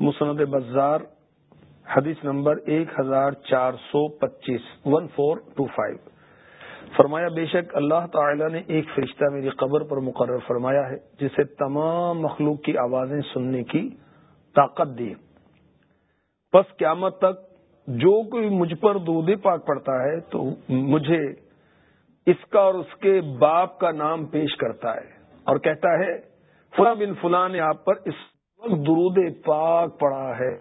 مسند بزار، حدیث نمبر ایک ہزار چار سو پچیس ون فور ٹو فائیو فرمایا، بے شک اللہ تعالی نے ایک فرشتہ میری قبر پر مقرر فرمایا ہے، جسے تمام مخلوق کی آوازیں سننے کی طاقت دی۔ بس قیامت تک جو کوئی مجھ پر دودھ پاک پڑتا ہے، تو مجھے اس کا اور اس کے باپ کا نام پیش کرتا ہے اور کہتا ہے، فلاں بن فلاں نے آپ پر اس درود پاک پڑا ہے۔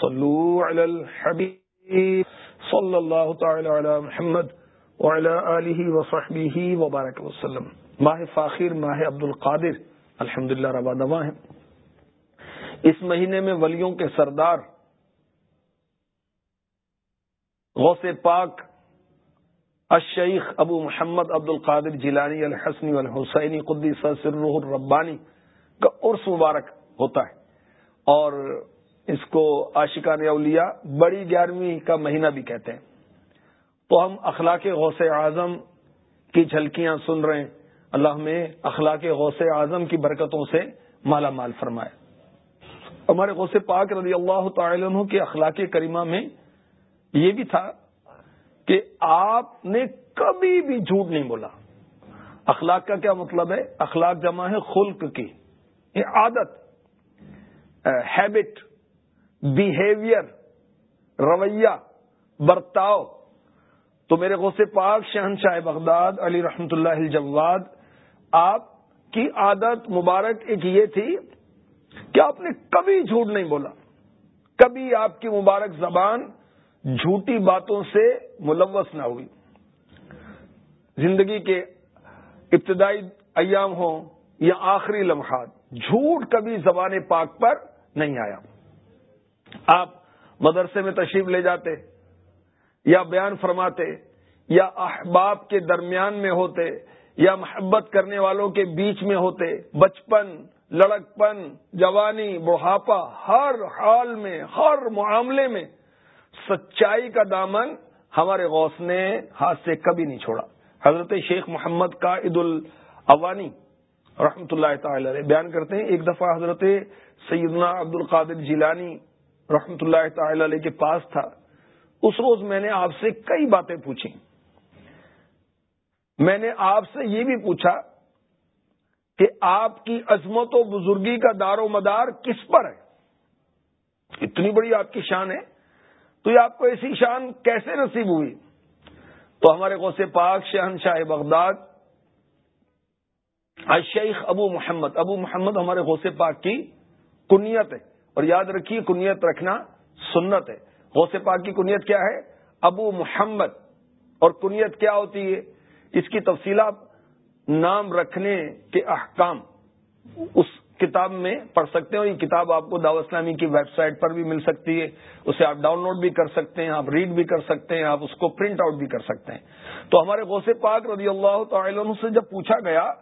صلو علی الحبیب صلی اللہ تعالی علی محمد وعلی آلہ وصحبہ وبارک وسلم۔ ماہ فاخر، ماہ عبد القادر الحمد للہ ربا دوا ہے اس مہینے میں ولیوں کے سردار، غوث پاک، الشیخ ابو محمد عبد القادر جیلانی، الحسنی الحسینی قدی سر الربانی، کا عرس مبارک۔ ہوتا ہے۔ اور اس کو عاشقان اولیاء بڑی گیارہویں کا مہینہ بھی کہتے ہیں۔ تو ہم اخلاق غوث اعظم کی جھلکیاں سن رہے ہیں۔ اللہ میں اخلاق غوث اعظم کی برکتوں سے مالا مال فرمائے۔ ہمارے غوث پاک رضی اللہ تعالی عنہ کے اخلاق کریمہ میں یہ بھی تھا کہ آپ نے کبھی بھی جھوٹ نہیں بولا۔ اخلاق کا کیا مطلب ہے؟ اخلاق جمع ہے خلق کی۔ یہ عادت۔ ہیبٹ بیہیویئر رویہ، برتاؤ۔ تو میرے غوث پاک شہنشاہ بغداد علی رحمت اللہ الجواد، آپ کی عادت مبارک ایک یہ تھی کہ آپ نے کبھی جھوٹ نہیں بولا۔ کبھی آپ کی مبارک زبان جھوٹی باتوں سے ملوث نہ ہوئی۔ زندگی کے ابتدائی ایام ہوں یا آخری لمحات، جھوٹ کبھی زبان پاک پر نہیں آیا۔ آپ مدرسے میں تشریف لے جاتے یا بیان فرماتے یا احباب کے درمیان میں ہوتے یا محبت کرنے والوں کے بیچ میں ہوتے، بچپن، لڑکپن، جوانی، بڑھاپا، ہر حال میں، ہر معاملے میں سچائی کا دامن ہمارے غوث نے ہاتھ سے کبھی نہیں چھوڑا۔ حضرت شیخ محمد کا عید الاوانی رحمت اللہ تعالی بیان کرتے ہیں، ایک دفعہ حضرت سیدنا عبد القادر جیلانی رحمت اللہ تعالی علیہ کے پاس تھا۔ اس روز میں نے آپ سے کئی باتیں پوچھی میں نے آپ سے یہ بھی پوچھا کہ آپ کی عظمت و بزرگی کا دار و مدار کس پر ہے؟ اتنی بڑی آپ کی شان ہے۔ تو یہ آپ کو ایسی شان کیسے نصیب ہوئی؟ تو ہمارے غوث پاک شہنشاہ بغداد شیخ ابو محمد ابو محمد ہمارے غوث پاک کی کنیت ہے اور یاد رکھیے، کنیت رکھنا سنت ہے۔ غوث پاک کی کنیت کیا ہے؟ ابو محمد۔ اور کنیت کیا ہوتی ہے؟ اس کی تفصیلات نام رکھنے کے احکام اس کتاب میں پڑھ سکتے ہیں۔ یہ کتاب آپ کو دعوت اسلامی کی ویب سائٹ پر بھی مل سکتی ہے۔ اسے آپ ڈاؤن لوڈ بھی کر سکتے ہیں، آپ ریڈ بھی کر سکتے ہیں، آپ اس کو پرنٹ آؤٹ بھی کر سکتے ہیں۔ تو ہمارے غوث پاک رضی اللہ تعالی عنہ سے جب پوچھا گیا،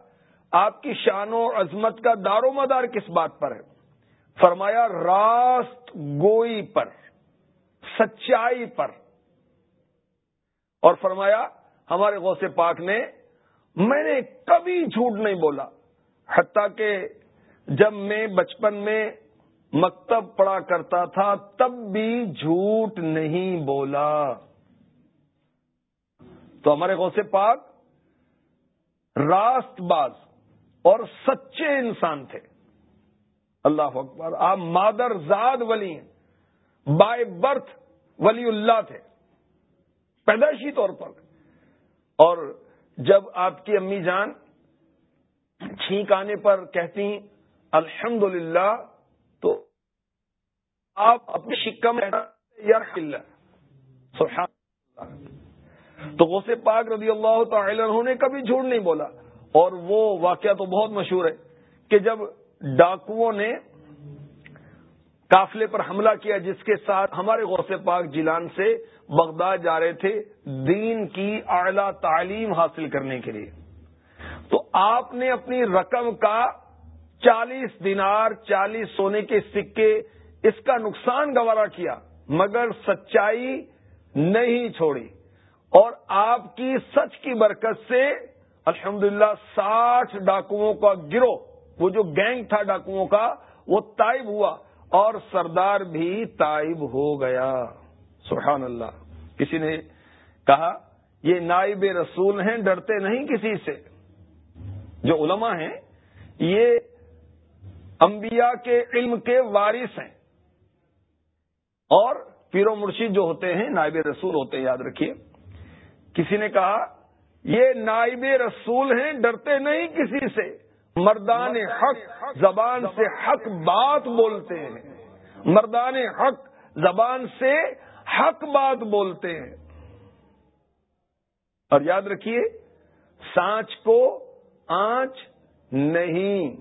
آپ کی شان و عظمت کا دار و مدار کس بات پر ہے؟ فرمایا، راست گوئی پر، سچائی پر۔ اور فرمایا، ہمارے غوث پاک نے، میں نے کبھی جھوٹ نہیں بولا، حتیٰ کہ جب میں بچپن میں مکتب پڑھا کرتا تھا، تب بھی جھوٹ نہیں بولا۔ تو ہمارے غوث پاک، راست باز اور سچے انسان تھے۔ اللہ اکبر، آپ مادر زاد ولی ہیں بائی برتھ ولی اللہ تھے، پیدائشی طور پر۔ اور جب آپ کی امی جان چھینک آنے پر کہتی الحمد تو آپ اپنے شکم تو غوث پاک رضی اللہ تعالی عنہ نے کبھی جھوٹ نہیں بولا، اور وہ واقعہ تو بہت مشہور ہے کہ جب ڈاکوؤں نے قافلے پر حملہ کیا جس کے ساتھ ہمارے غوث پاک جیلان سے بغداد جا رہے تھے دین کی اعلی تعلیم حاصل کرنے کے لیے۔ تو آپ نے اپنی رقم کا چالیس دینار، چالیس سونے کے سکے اس کا نقصان گوارا کیا، مگر سچائی نہیں چھوڑی۔ اور آپ کی سچ کی برکت سے الحمدللہ للہ ساٹھ ڈاکوؤں کا گروہ وہ جو گینگ تھا ڈاکوؤں کا، وہ تائب ہوا اور سردار بھی تائب ہو گیا۔ سبحان اللہ۔ کسی نے کہا، یہ نائب رسول ہیں، ڈرتے نہیں کسی سے۔ جو علماء ہیں، یہ انبیاء کے علم کے وارث ہیں۔ اور پیرو مرشید جو ہوتے ہیں، نائب رسول ہوتے ہیں، یاد رکھیے۔ کسی نے کہا، یہ نائب رسول ہیں، ڈرتے نہیں کسی سے۔ مردان حق زبان سے حق بات بولتے ہیں۔ مردان حق زبان سے حق بات بولتے ہیں۔ اور یاد رکھیے، سانچ کو آنچ نہیں۔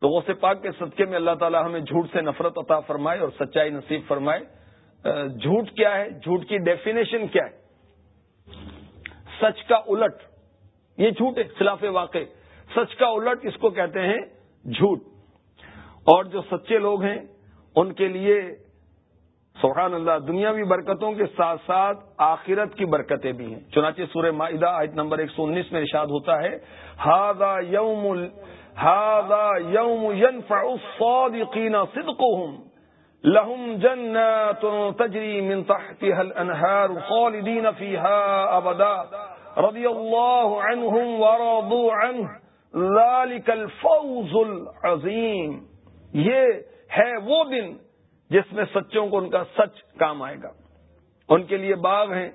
تو وہ سے پاک کے صدقے میں اللہ تعالی ہمیں جھوٹ سے نفرت عطا فرمائے اور سچائی نصیب فرمائے۔ جھوٹ کیا ہے؟ جھوٹ کی ڈیفینیشن کیا ہے؟ سچ کا الٹ۔ یہ جھوٹ ہے خلاف واقع، سچ کا الٹ اس کو کہتے ہیں جھوٹ۔ اور جو سچے لوگ ہیں، ان کے لیے سبحان اللہ دنیاوی برکتوں کے ساتھ ساتھ آخرت کی برکتیں بھی ہیں۔ چنانچہ سورہ معدہ آیت نمبر ایک سو انیس میں ارشاد ہوتا ہے ہاضا یوم ہاضا یوم الصادقین صدقهم لهم جنات تجری من تحتها الانہار خالدین فيها ابدا۔ رضی اللہ عنہم ورضوا عنہ، ذالک الفوز العظیم۔ یہ ہے وہ دن جس میں سچوں کو ان کا سچ کام آئے گا۔ ان کے لیے باغ ہیں،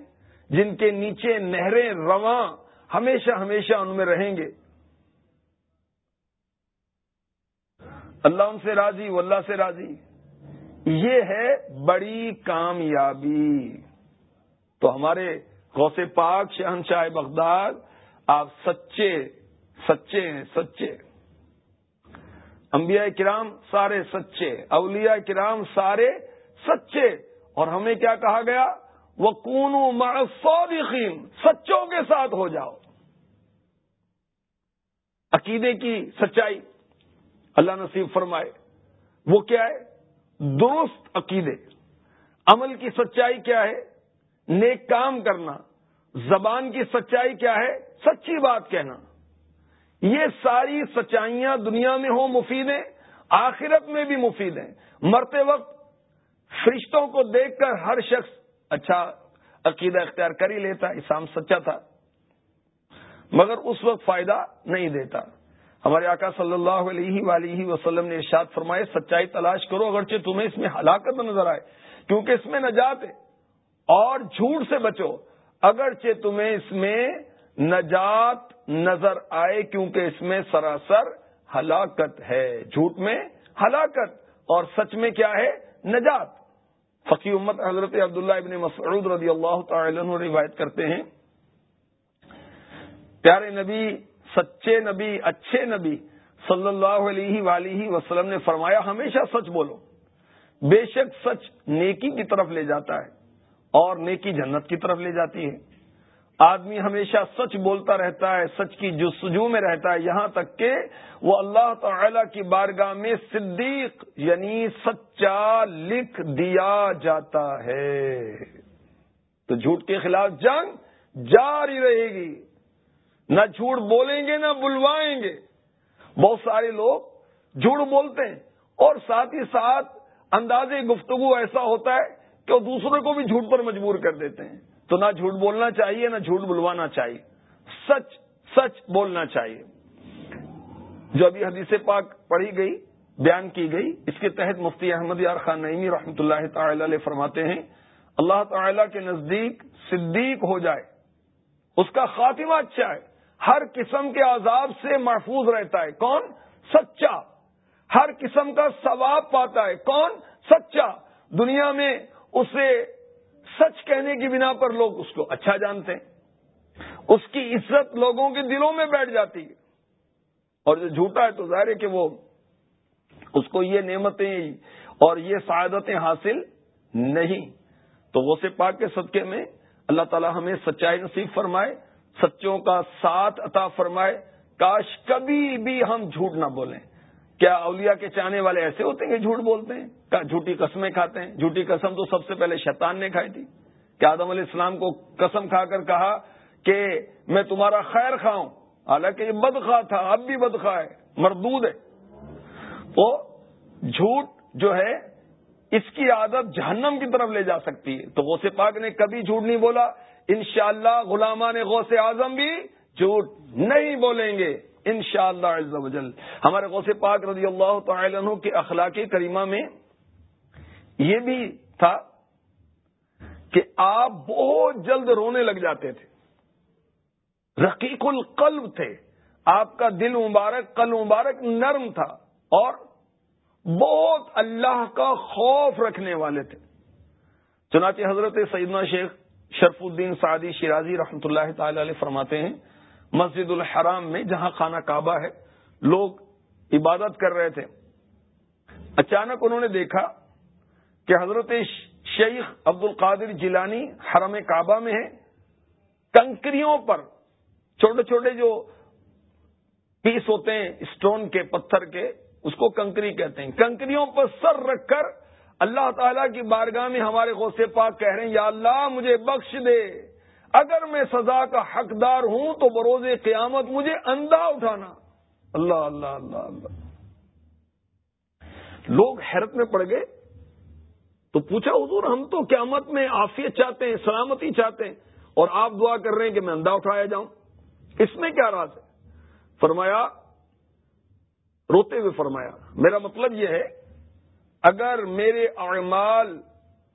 جن کے نیچے نہریں رواں ہمیشہ ہمیشہ ان میں رہیں گے۔ اللہ ان سے راضی، وہ اللہ سے راضی۔ یہ ہے بڑی کامیابی۔ تو ہمارے غوث پاک شہنشاہ بغداد، آپ سچے سچے ہیں، سچے۔ انبیاء کرام سارے سچے، اولیاء کرام سارے سچے۔ اور ہمیں کیا کہا گیا؟ وہ کون سچوں کے ساتھ ہو جاؤ۔ عقیدے کی سچائی اللہ نصیب فرمائے۔ وہ کیا ہے؟ درست عقیدے۔ عمل کی سچائی کیا ہے؟ نیک کام کرنا، زبان کی سچائی کیا ہے؟ سچی بات کہنا۔ یہ ساری سچائیاں دنیا میں ہوں مفید ہیں، آخرت میں بھی مفید ہیں۔ مرتے وقت فرشتوں کو دیکھ کر ہر شخص اچھا عقیدہ اختیار کر ہی لیتا اسام سچا تھا۔ مگر اس وقت فائدہ نہیں دیتا۔ ہمارے آقا صلی اللہ علیہ ولیہ وسلم نے ارشاد فرمائے سچائی تلاش کرو، اگرچہ تمہیں اس میں ہلاکت نظر آئے، کیونکہ اس میں نجات ہے۔ اور جھوٹ سے بچو۔ اگرچہ تمہیں اس میں نجات نظر آئے، کیونکہ اس میں سراسر ہلاکت ہے۔ جھوٹ میں ہلاکت۔ اور سچ میں کیا ہے؟ نجات۔ فقی امت حضرت عبداللہ ابن مسعود رضی اللہ تعالی عنہ روایت کرتے ہیں۔ پیارے نبی، سچے نبی، اچھے نبی صلی اللہ علیہ ولیہ وسلم نے فرمایا، ہمیشہ سچ بولو۔ بے شک سچ نیکی کی طرف لے جاتا ہے۔ اور نیکی جنت کی طرف لے جاتی ہے۔ آدمی ہمیشہ سچ بولتا رہتا ہے، سچ کی جستجو میں رہتا ہے، یہاں تک کہ وہ اللہ تعالی کی بارگاہ میں صدیق یعنی سچا لکھ دیا جاتا ہے۔ تو جھوٹ کے خلاف جنگ جاری رہے گی۔ نہ جھوٹ بولیں گے، نہ بلوائیں گے۔ بہت سارے لوگ جھوٹ بولتے ہیں اور ساتھ ہی ساتھ انداز گفتگو ایسا ہوتا ہے کہ وہ دوسروں کو بھی جھوٹ پر مجبور کر دیتے ہیں۔ تو نہ جھوٹ بولنا چاہیے، نہ جھوٹ بلوانا چاہیے۔ سچ سچ بولنا چاہیے۔ جو ابھی حدیث پاک پڑھی گئی، بیان کی گئی، اس کے تحت مفتی احمد یار خان نعیمی رحمۃ اللہ تعالی علیہ فرماتے ہیں، اللہ تعالی کے نزدیک صدیق ہو جائے، اس کا خاتمہ اچھا ہے۔ ہر قسم کے عذاب سے محفوظ رہتا ہے۔ کون؟ سچا۔ ہر قسم کا ثواب پاتا ہے۔ کون؟ سچا۔ دنیا میں اسے سچ کہنے کی بنا پر لوگ اس کو اچھا جانتے ہیں۔ اس کی عزت لوگوں کے دلوں میں بیٹھ جاتی ہے۔ اور جو جھوٹا ہے تو ظاہر ہے کہ وہ اس کو یہ نعمتیں اور یہ سعادتیں حاصل نہیں۔ تو وہ سے پاک کے صدقے میں اللہ تعالی ہمیں سچائی نصیب فرمائے، سچوں کا ساتھ عطا فرمائے۔ کاش کبھی بھی ہم جھوٹ نہ بولیں۔ کیا اولیاء کے چاہنے والے ایسے ہوتے ہیں کہ جھوٹ بولتے ہیں؟ جھوٹی قسمیں کھاتے ہیں؟ جھوٹی قسم تو سب سے پہلے شیطان نے کھائی تھی۔ کہ آدم علیہ السلام کو قسم کھا کر کہا کہ میں تمہارا خیر کھاؤں۔ حالانکہ یہ بدخواہ تھا، اب بھی بدخواہ ہے، مردود ہے۔ وہ جھوٹ جو ہے، اس کی عادت جہنم کی طرف لے جا سکتی ہے۔ تو غوث پاک نے کبھی جھوٹ نہیں بولا۔ انشاءاللہ اللہ غلامان غوث اعظم بھی جھوٹ نہیں بولیں گے۔ ان شاء اللہ ہمارے غوث پاک رضی اللہ تعالی عنہ کے اخلاقی کریمہ میں یہ بھی تھا کہ آپ بہت جلد رونے لگ جاتے تھے۔ رقیق القلب تھے۔ آپ کا دل مبارک، قلب مبارک نرم تھا اور بہت اللہ کا خوف رکھنے والے تھے۔ چنانچہ حضرت سیدنا شیخ شرف الدین سعدی شیرازی رحمتہ اللہ تعالی علیہ فرماتے ہیں مسجد الحرام میں جہاں خانہ کعبہ ہے، لوگ عبادت کر رہے تھے۔ اچانک انہوں نے دیکھا کہ حضرت شیخ عبد القادر جیلانی حرم کعبہ میں ہے کنکریوں پر چھوٹے چھوٹے جو پیس ہوتے ہیں، اسٹون کے، پتھر کے، اس کو کنکری کہتے ہیں۔ کنکریوں پر سر رکھ کر اللہ تعالی کی بارگاہ میں ہمارے غوثے پاک کہہ رہے ہیں، یا اللہ مجھے بخش دے۔ اگر میں سزا کا حقدار ہوں تو بروز قیامت مجھے اندھا اٹھانا۔ اللہ اللہ اللہ اللہ۔ لوگ حیرت میں پڑ گئے۔ تو پوچھا، حضور، ہم تو قیامت میں آفیت چاہتے ہیں، سلامتی چاہتے ہیں اور آپ دعا کر رہے ہیں کہ میں اندھا اٹھایا جاؤں۔ اس میں کیا راز ہے؟ فرمایا، روتے ہوئے فرمایا۔ میرا مطلب یہ ہے، اگر میرے اعمال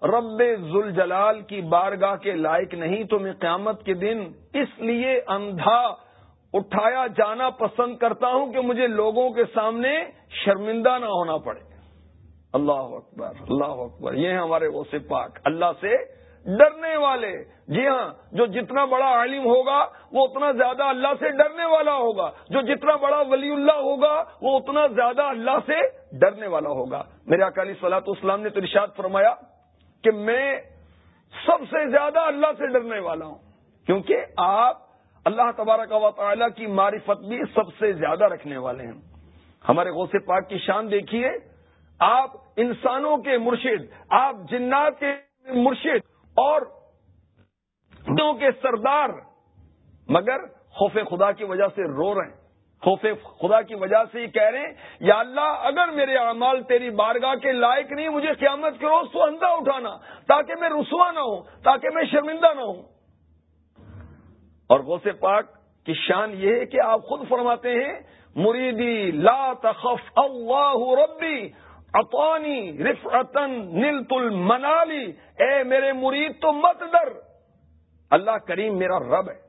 رب ذوالجلال کی بارگاہ کے لائق نہیں تو میں قیامت کے دن اس لیے اندھا اٹھایا جانا پسند کرتا ہوں کہ مجھے لوگوں کے سامنے شرمندہ نہ ہونا پڑے۔ اللہ اکبر اللہ اکبر۔ یہ ہیں ہمارے وہ پاک۔ اللہ سے ڈرنے والے۔ جی ہاں جو جتنا بڑا عالم ہوگا، وہ اتنا زیادہ اللہ سے ڈرنے والا ہوگا۔ جو جتنا بڑا ولی اللہ ہوگا، وہ اتنا زیادہ اللہ سے ڈرنے والا ہوگا۔ میرے اکالی سلاط اسلام نے تو ارشاد فرمایا کہ میں سب سے زیادہ اللہ سے ڈرنے والا ہوں۔ کیونکہ آپ اللہ تبارک و تعالی کی معرفت بھی سب سے زیادہ رکھنے والے ہیں۔ ہمارے غوث پاک کی شان دیکھیے، آپ انسانوں کے مرشد، آپ جنات کے مرشد اور کے سردار، مگر خوف خدا کی وجہ سے رو رہے ہیں۔ خوف خدا کی وجہ سے یہ کہہ رہے ہیں، یا اللہ، اگر میرے اعمال تیری بارگاہ کے لائق نہیں، مجھے قیامت کے روز تو اندھا اٹھانا، تاکہ میں رسوا نہ ہوں، تاکہ میں شرمندہ نہ ہوں۔ اور غوث پاک کی شان یہ ہے کہ آپ خود فرماتے ہیں، مریدی، لا تخف، اللہ ربی اطانی رفعتن نلت المنالی، اے میرے مرید، تو مت ڈر۔ اللہ کریم میرا رب ہے۔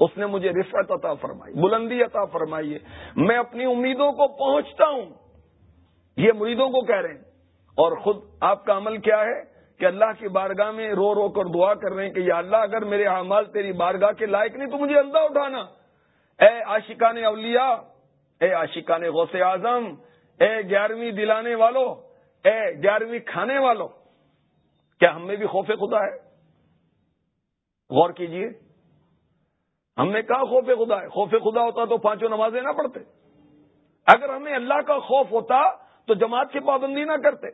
اس نے مجھے رفعت عطا فرمائی، بلندی عطا فرمائی ہے۔ میں اپنی امیدوں کو پہنچتا ہوں۔ یہ مریدوں کو کہہ رہے ہیں۔ اور خود آپ کا عمل کیا ہے؟ کہ اللہ کی بارگاہ میں رو رو کر دعا کر رہے ہیں کہ یا اللہ، اگر میرے اعمال تیری بارگاہ کے لائق نہیں، تو مجھے اندھا اٹھانا۔ اے عاشقان اولیاء، اے عاشقان غوث اعظم، اے گیارہویں دلانے والوں اے گیارہویں کھانے والوں کیا ہم میں بھی خوف خدا ہے؟ غور کیجیے۔ ہم نے کہا خوف خدا ہے۔ خوف خدا ہوتا تو پانچوں نمازیں نہ پڑھتے۔ اگر ہمیں اللہ کا خوف ہوتا تو جماعت کی پابندی نہ کرتے۔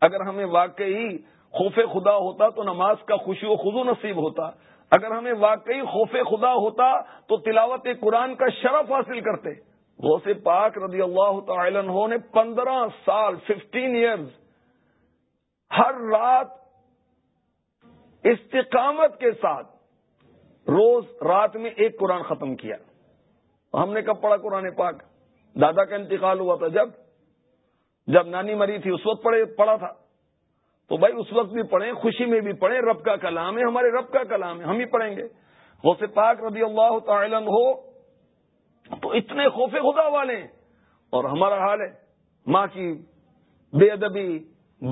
اگر ہمیں واقعی خوف خدا ہوتا تو نماز کا خوشی و خزو نصیب ہوتا۔ اگر ہمیں واقعی خوف خدا ہوتا تو تلاوت قرآن کا شرف حاصل کرتے۔ غوث پاک رضی اللہ تعالی عنہ نے پندرہ سال ففٹین ایئرز ہر رات استقامت کے ساتھ روز رات میں ایک قرآن ختم کیا۔ ہم نے کب پڑھا قرآن پاک؟ دادا کا انتقال ہوا تھا جب جب نانی مری تھی، اس وقت پڑھے، پڑھا تھا۔ تو بھائی، اس وقت بھی پڑھیں، خوشی میں بھی پڑھیں۔ رب کا کلام ہے، ہمارے رب کا کلام ہے، ہم ہی پڑھیں گے۔ غوث پاک رضی اللہ تعالی ہو تو اتنے خوف خدا والے ہیں۔ اور ہمارا حال ہے، ماں کی بے ادبی،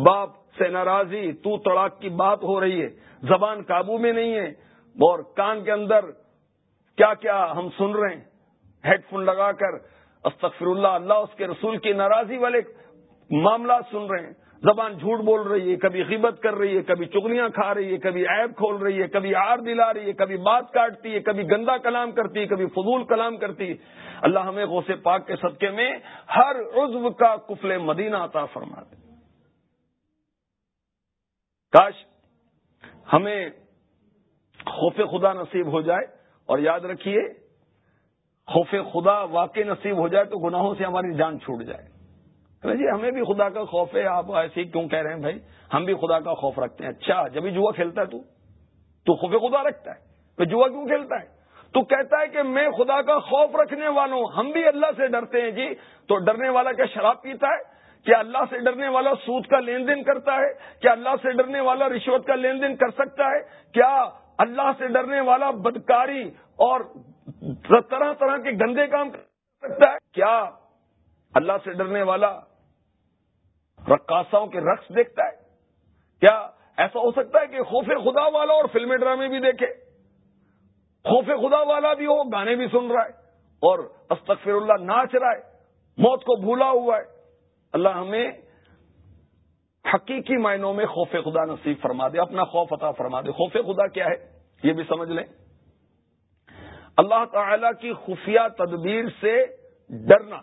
باپ سے ناراضی، تو تڑاک کی بات ہو رہی ہے۔ زبان قابو میں نہیں ہے۔ اور کان کے اندر کیا کیا ہم سن رہے ہیں؟ ہیڈ فون لگا کر استغفر اللہ اللہ اس کے رسول کی ناراضی والے معاملات سن رہے ہیں۔ زبان جھوٹ بول رہی ہے، کبھی غیبت کر رہی ہے، کبھی چگلیاں کھا رہی ہے، کبھی عیب کھول رہی ہے، کبھی آر دلا رہی ہے، کبھی بات کاٹتی ہے، کبھی گندا کلام کرتی ہے، کبھی فضول کلام کرتی ہے۔ اللہ ہمیں غوث پاک کے صدقے میں ہر عضو کا کفل مدینہ عطا فرما دے کاش ہمیں خوف خدا نصیب ہو جائے اور یاد رکھیے، خوف خدا واقع نصیب ہو جائے تو گناہوں سے ہماری جان چھوٹ جائے۔ جی ہمیں بھی خدا کا خوف ہے، آپ ایسے ہی کیوں کہہ رہے ہیں بھائی؟ ہم بھی خدا کا خوف رکھتے ہیں۔ اچھا جبھی جوا کھیلتا ہے تو؟ تو خوف خدا رکھتا ہے۔ پھر جوا کیوں کھیلتا ہے؟ تو کہتا ہے کہ میں خدا کا خوف رکھنے والوں ہم بھی اللہ سے ڈرتے ہیں جی۔ تو ڈرنے والا کیا شراب پیتا ہے؟ کیا اللہ سے ڈرنے والا سود کا لین دین کرتا ہے؟ کیا اللہ سے ڈرنے والا رشوت کا لین دین کر سکتا ہے؟ کیا اللہ سے ڈرنے والا بدکاری اور طرح طرح کے گندے کام کر سکتا ہے؟ کیا اللہ سے ڈرنے والا رقاصاؤں کے رقص دیکھتا ہے؟ کیا ایسا ہو سکتا ہے کہ خوف خدا والا اور فلمی ڈرامے بھی دیکھے؟ خوف خدا والا بھی ہو، گانے بھی سن رہا ہے اور استغفر اللہ ناچ رہا ہے، موت کو بھولا ہوا ہے۔ اللہ ہمیں حقیقی معنوں میں خوف خدا نصیب فرما دے، اپنا خوف عطا فرما دے۔ خوف خدا کیا ہے؟ یہ بھی سمجھ لیں۔ اللہ تعالی کی خفیہ تدبیر سے ڈرنا۔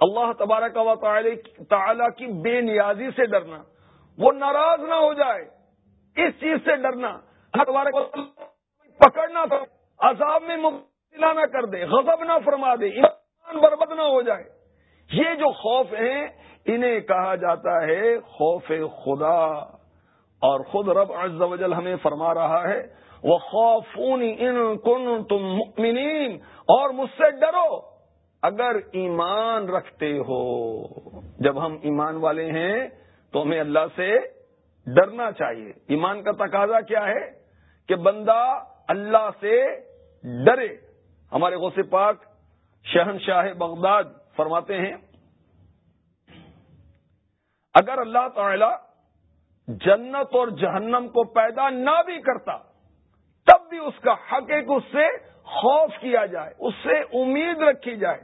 اللہ تبارک و تعالی کی بے نیازی سے ڈرنا۔ وہ ناراض نہ ہو جائے۔ اس چیز سے ڈرنا۔ تبارک پکڑنا عذاب میں مبتلا نہ کر دے۔ غضب نہ فرما دے۔ ایمان بربد نہ ہو جائے۔ یہ جو خوف ہیں انہیں کہا جاتا ہے خوف خدا۔ اور خود رب عز و جل ہمیں فرما رہا ہے وہ خوف ان کن تم اور مجھ سے ڈرو۔ اگر ایمان رکھتے ہو، جب ہم ایمان والے ہیں، تو ہمیں اللہ سے ڈرنا چاہیے۔ ایمان کا تقاضا کیا ہے؟ کہ بندہ اللہ سے ڈرے۔ ہمارے غوث پاک شہنشاہ بغداد فرماتے ہیں اگر اللہ تعالی جنت اور جہنم کو پیدا نہ بھی کرتا، تب بھی اس کا حق ہے کہ اس سے خوف کیا جائے، اس سے امید رکھی جائے۔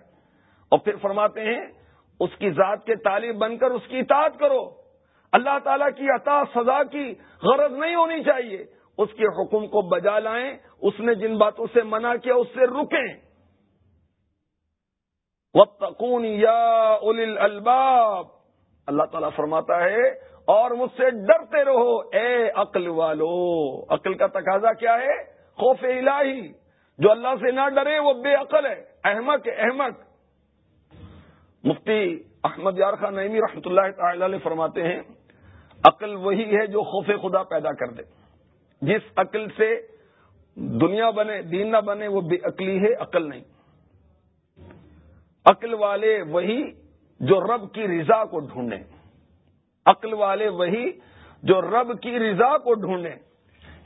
اور پھر فرماتے ہیں، اس کی ذات کے طالب بن کر اس کی اطاعت کرو۔ اللہ تعالیٰ کی عطا سزا کی غرض نہیں ہونی چاہیے۔ اس کے حکم کو بجا لائیں، اس نے جن باتوں سے منع کیا، اس سے رکیں۔ وقون یا اول الباب اللہ تعالیٰ فرماتا ہے اور مجھ سے ڈرتے رہو، اے عقل والو۔ عقل کا تقاضا کیا ہے؟ خوف الہی۔ جو اللہ سے نہ ڈرے، وہ بے عقل ہے۔ احمد احمد مفتی احمد یار خان نعمی رحمۃ اللہ تعالی علیہ فرماتے ہیں، عقل وہی ہے جو خوف خدا پیدا کر دے۔ جس عقل سے دنیا بنے، دین نہ بنے، وہ بے عقلی ہے، عقل نہیں۔ عقل والے وہی جو رب کی رضا کو ڈھونڈیں۔ عقل والے وہی جو رب کی رضا کو ڈھونڈیں۔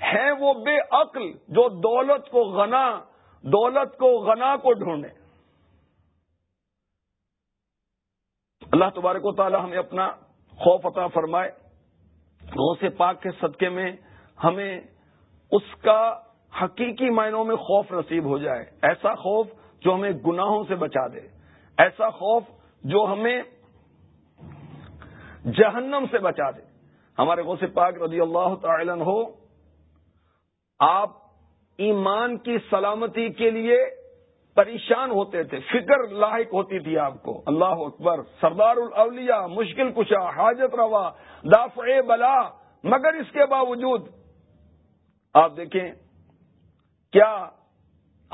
ہیں وہ بے عقل جو دولت کو غنا، دولت کو غنا کو ڈھونڈیں۔ اللہ تبارک و تعالی ہمیں اپنا خوف عطا فرمائے۔ غوث پاک کے صدقے میں ہمیں اس کا حقیقی معنوں میں خوف نصیب ہو جائے۔ ایسا خوف جو ہمیں گناہوں سے بچا دے۔ ایسا خوف جو ہمیں جہنم سے بچا دے۔ ہمارے غوث پاک رضی اللہ تعالی ہو آپ ایمان کی سلامتی کے لیے پریشان ہوتے تھے، فکر لاحق ہوتی تھی آپ کو۔ اللہ اکبر، سردار الاولیاء، مشکل کشا، حاجت روا، دافع بلا، مگر اس کے باوجود آپ دیکھیں کیا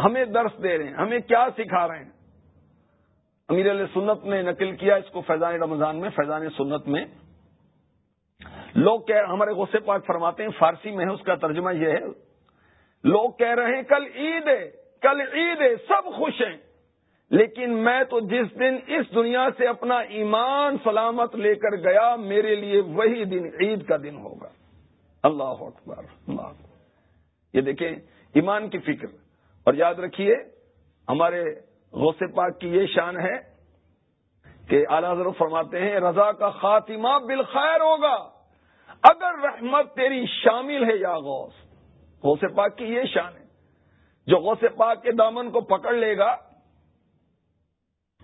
ہمیں درس دے رہے ہیں، ہمیں کیا سکھا رہے ہیں۔ امیر علیہ سنت نے نقل کیا اس کو فیضان رمضان میں، فیضان سنت میں۔ لوگ کہہ، ہمارے غصے پاک فرماتے ہیں، فارسی میں ہے، اس کا ترجمہ یہ ہے۔ لوگ کہہ رہے ہیں، کل عید ہے، کل عید ہے، سب خوش ہیں۔ لیکن میں تو جس دن اس دنیا سے اپنا ایمان سلامت لے کر گیا، میرے لیے وہی دن عید کا دن ہوگا۔ اللہ اکبر، اللہ یہ دیکھیں، ایمان کی فکر۔ اور یاد رکھیے، ہمارے غوث پاک کی یہ شان ہے کہ اعلی حضرت فرماتے ہیں، رضا کا خاتمہ بالخیر ہوگا۔ اگر رحمت تیری شامل ہے یا غوث غوث پاک کی یہ شان ہے۔ جو غوث پاک کے دامن کو پکڑ لے گا،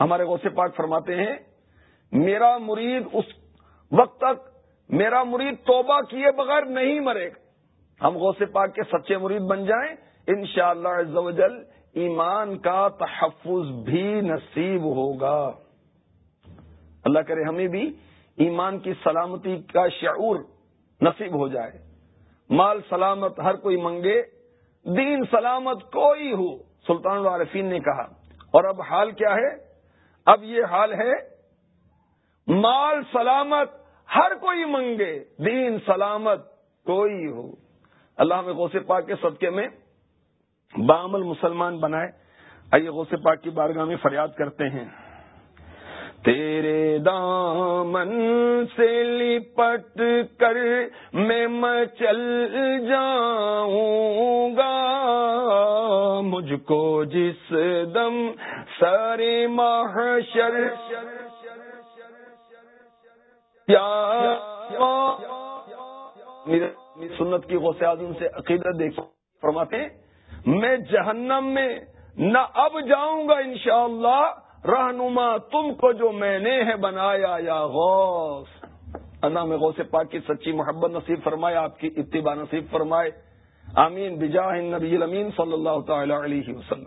ہمارے غوث پاک فرماتے ہیں، میرا مرید اس وقت تک میرا مرید توبہ کیے بغیر نہیں مرے گا۔ ہم غوث پاک کے سچے مرید بن جائیں، انشاءاللہ شاء اللہ ایمان کا تحفظ بھی نصیب ہوگا۔ اللہ کرے ہمیں بھی ایمان کی سلامتی کا شعور نصیب ہو جائے۔ مال سلامت ہر کوئی منگے، دین سلامت کوئی ہو، سلطان العارفین نے کہا۔ اور اب حال کیا ہے؟ اب یہ حال ہے، مال سلامت ہر کوئی منگے، دین سلامت کوئی ہو۔ اللہ ہمیں غوث پاک کے صدقے میں بامل مسلمان بنائے۔ آئیے غوث پاک کی بارگاہ میں فریاد کرتے ہیں۔ تیرے دامن سے لپٹ کر میں مچل جاؤں گا مجھ کو جس دم سارے محشر سنت کی غوث اعظم سے عقیدت دیکھ فرماتے میں جہنم میں نہ اب جاؤں گا انشاءاللہ، رہنما تم کو جو میں نے ہے بنایا، یا غوث۔ اللہ میں غوث پاک کی سچی محبت نصیب فرمائے، آپ کی اتباع نصیب فرمائے۔ آمین۔ بجاہ النبی الامین صلی اللہ تعالی علیہ وسلم۔